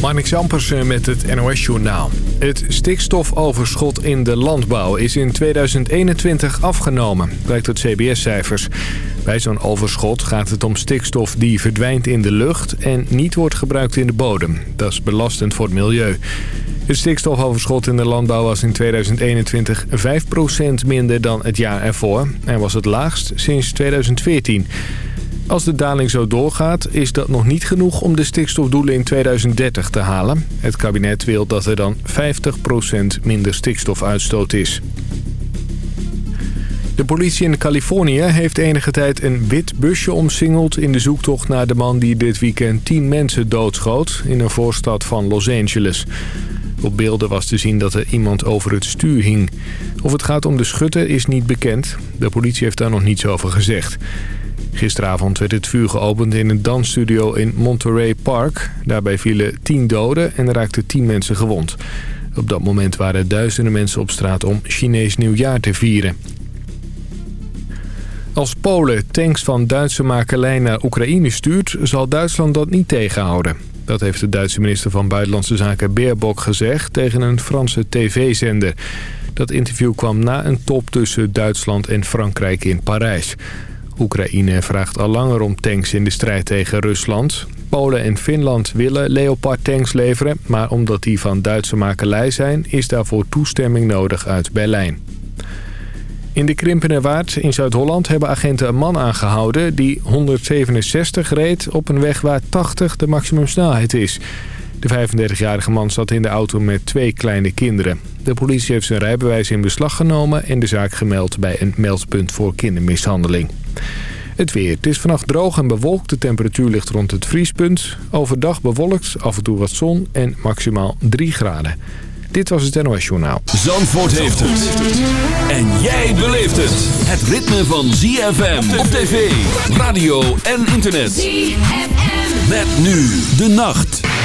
Marnix Ampersen met het NOS-journaal. Het stikstofoverschot in de landbouw is in 2021 afgenomen, blijkt uit CBS-cijfers. Bij zo'n overschot gaat het om stikstof die verdwijnt in de lucht en niet wordt gebruikt in de bodem. Dat is belastend voor het milieu. Het stikstofoverschot in de landbouw was in 2021 5% minder dan het jaar ervoor... en was het laagst sinds 2014. Als de daling zo doorgaat, is dat nog niet genoeg om de stikstofdoelen in 2030 te halen. Het kabinet wil dat er dan 50% minder stikstofuitstoot is. De politie in Californië heeft enige tijd een wit busje omsingeld... in de zoektocht naar de man die dit weekend 10 mensen doodschoot... in een voorstad van Los Angeles. Op beelden was te zien dat er iemand over het stuur hing. Of het gaat om de schutter is niet bekend. De politie heeft daar nog niets over gezegd. Gisteravond werd het vuur geopend in een dansstudio in Monterey Park. Daarbij vielen tien doden en raakten tien mensen gewond. Op dat moment waren duizenden mensen op straat om Chinees nieuwjaar te vieren. Als Polen tanks van Duitse makelij naar Oekraïne stuurt... zal Duitsland dat niet tegenhouden. Dat heeft de Duitse minister van Buitenlandse Zaken Baerbock gezegd... tegen een Franse tv-zender. Dat interview kwam na een top tussen Duitsland en Frankrijk in Parijs. Oekraïne vraagt al langer om tanks in de strijd tegen Rusland. Polen en Finland willen Leopard-tanks leveren... maar omdat die van Duitse makelij zijn... is daarvoor toestemming nodig uit Berlijn. In de Krimpenerwaard in Zuid-Holland hebben agenten een man aangehouden... die 167 reed op een weg waar 80 de maximumsnelheid is. De 35-jarige man zat in de auto met twee kleine kinderen. De politie heeft zijn rijbewijs in beslag genomen... en de zaak gemeld bij een meldpunt voor kindermishandeling. Het weer. Het is vannacht droog en bewolkt. De temperatuur ligt rond het vriespunt. Overdag bewolkt, af en toe wat zon en maximaal 3 graden. Dit was het NOS Journaal. Zandvoort heeft het. En jij beleeft het. Het ritme van ZFM op tv, radio en internet. ZFM. Met nu de nacht.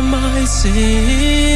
am I?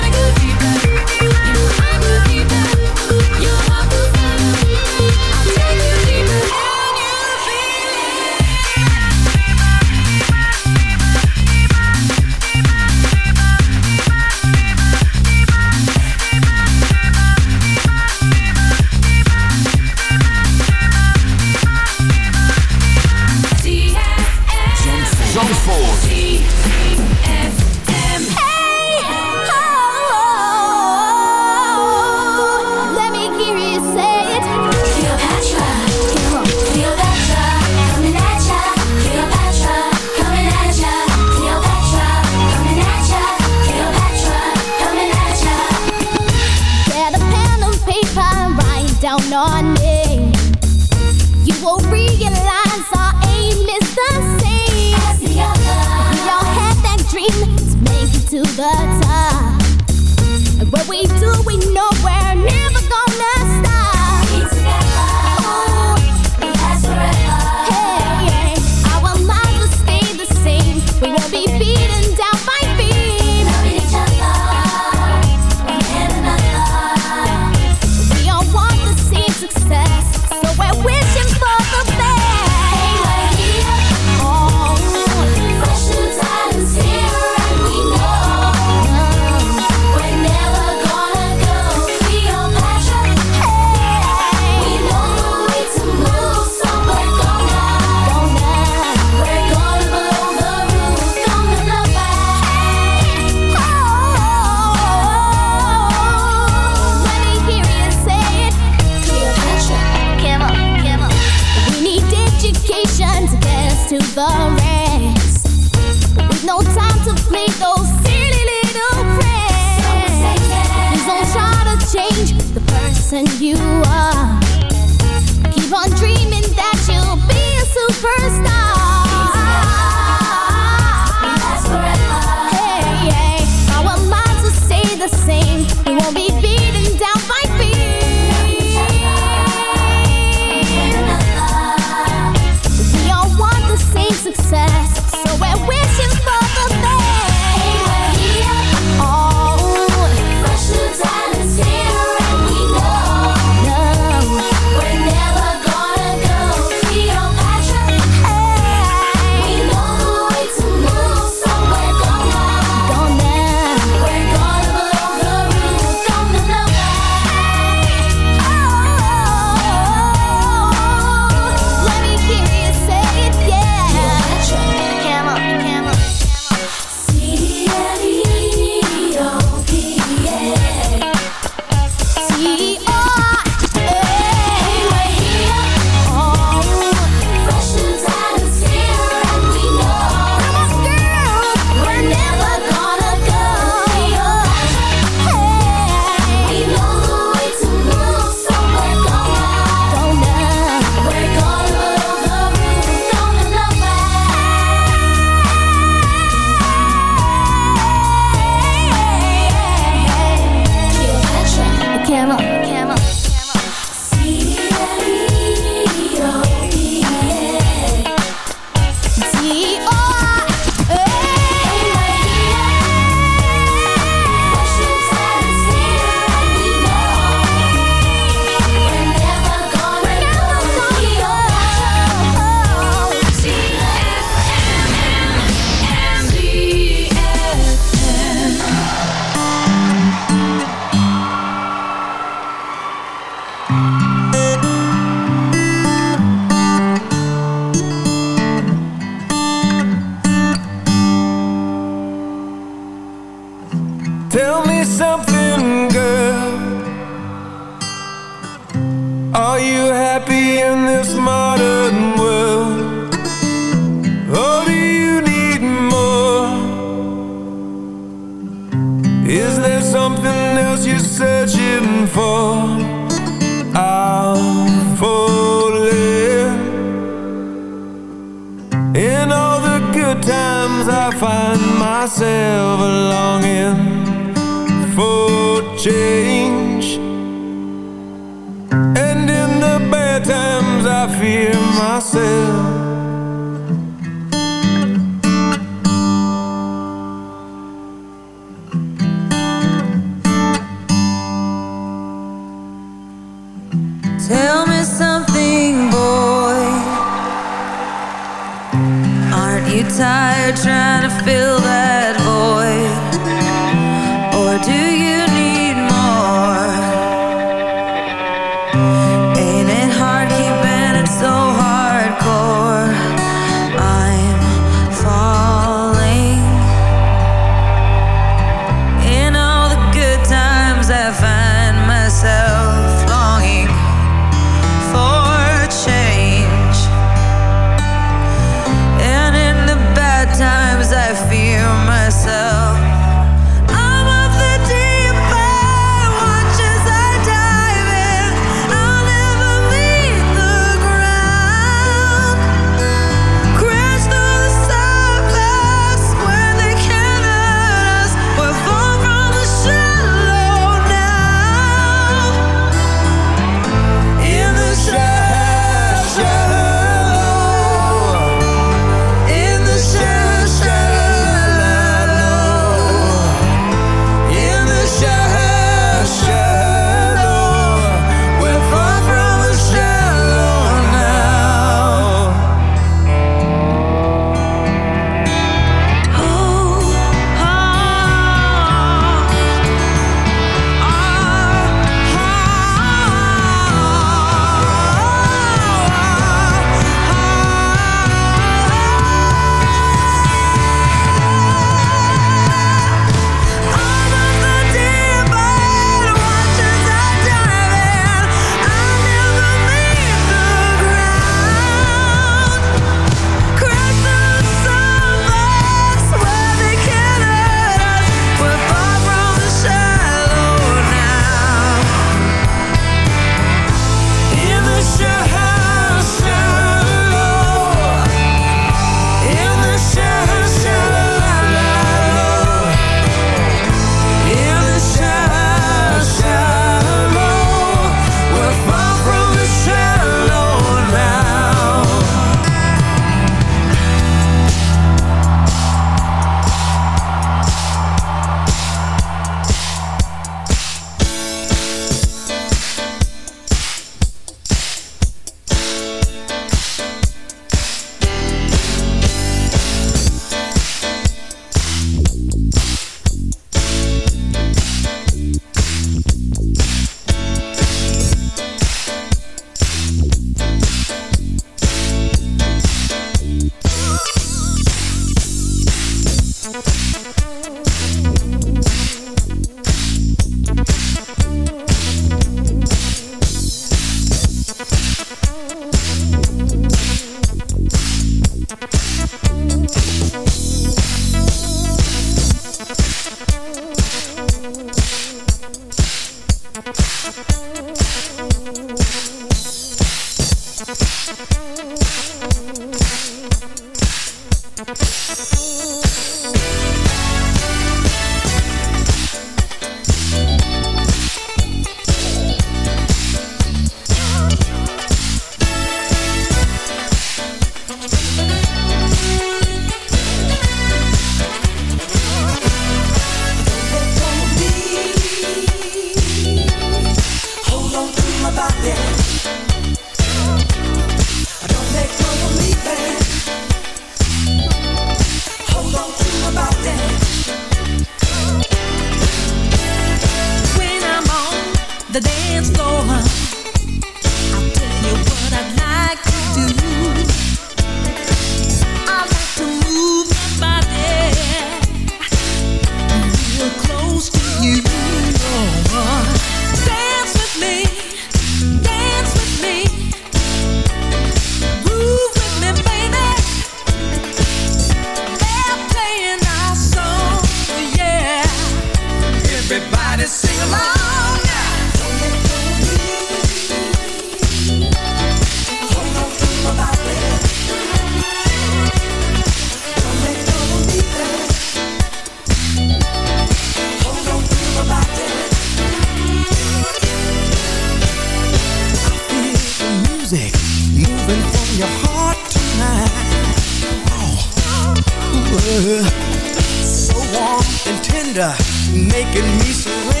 surrender, making me surrender.